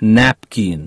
napkin.